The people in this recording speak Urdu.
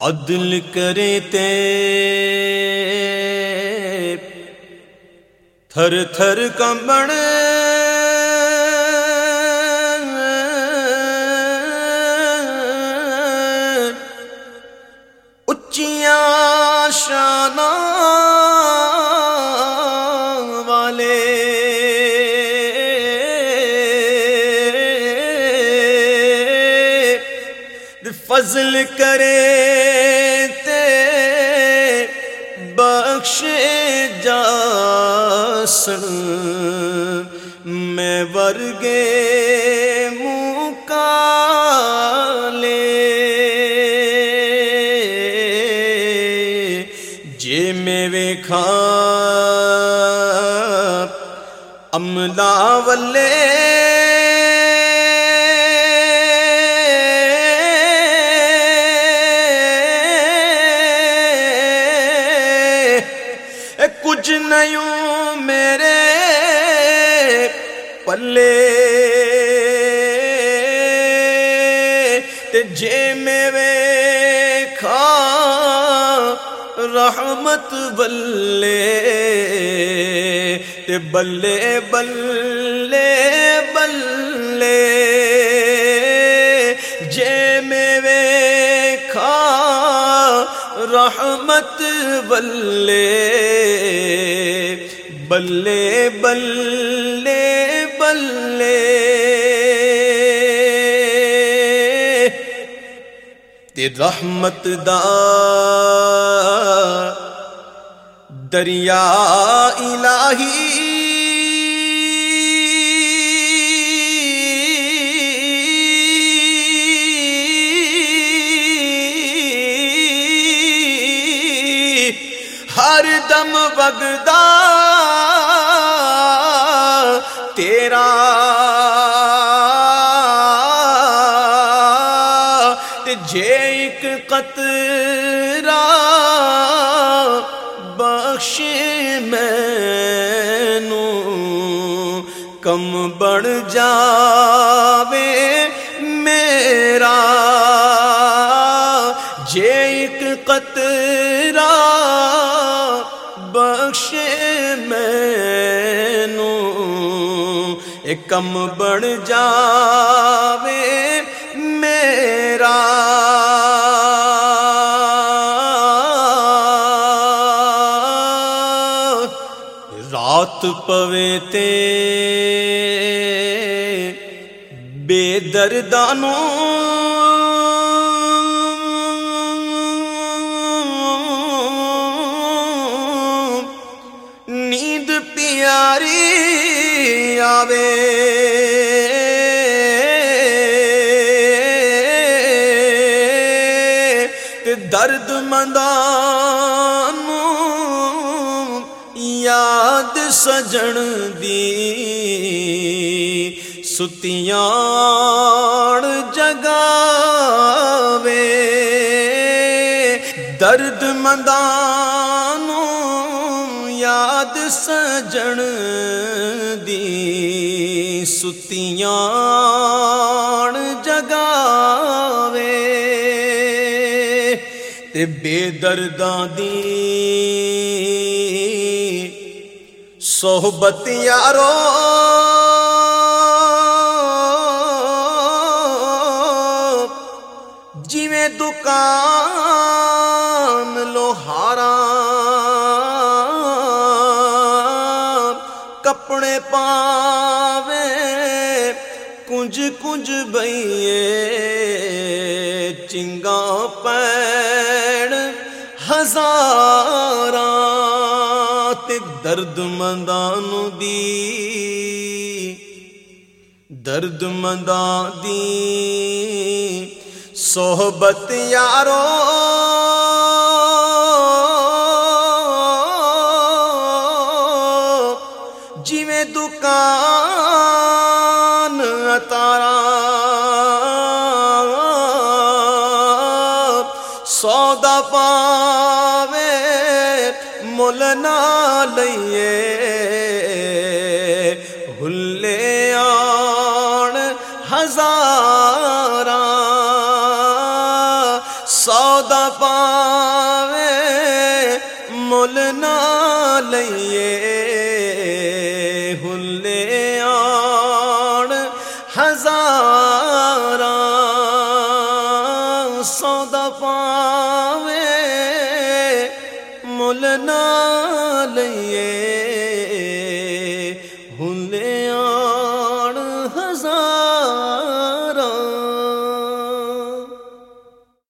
عدل کرے تے تھر تھر کمبن اچیاں شان والے فضل کرے بخش جاسن میں ورگے مکالے جے میں ویکھا املا ولے کچھ نہیں میرے پلے جے میں کھا رحمت بلے تے بلے بلے بلے جے میں کھا رحمت بلے بلے بلے بلے تے رحمت دا دریا الہی دم بگدا تیرا جے ایک قطرہ بخش میں کم بڑھ جاوے میرا جے ایک قطرہ بخش میں کم بڑھ جاوے میرا۔ رات پوے تے بے دردانوں نیند پیاری آوے۔ تے درد مندان یاد سجن دی۔ ستیاں جگاوے۔ درد مندان یاد سجن دی ستیاں جگاوے تے بے درداں دی صحبت یارو جویں دکان لوہارا پاوے کنج کنج بئیے چنگا پیڑ ہزار درد مندان دی درد مندان دی صحبت یارو دکان اتارا سودا پاوے مل نہ لئیے ہلے آن ہزار سودا پاوے مل نہ لئیے ہزار سودا پاوے ملنا لئیے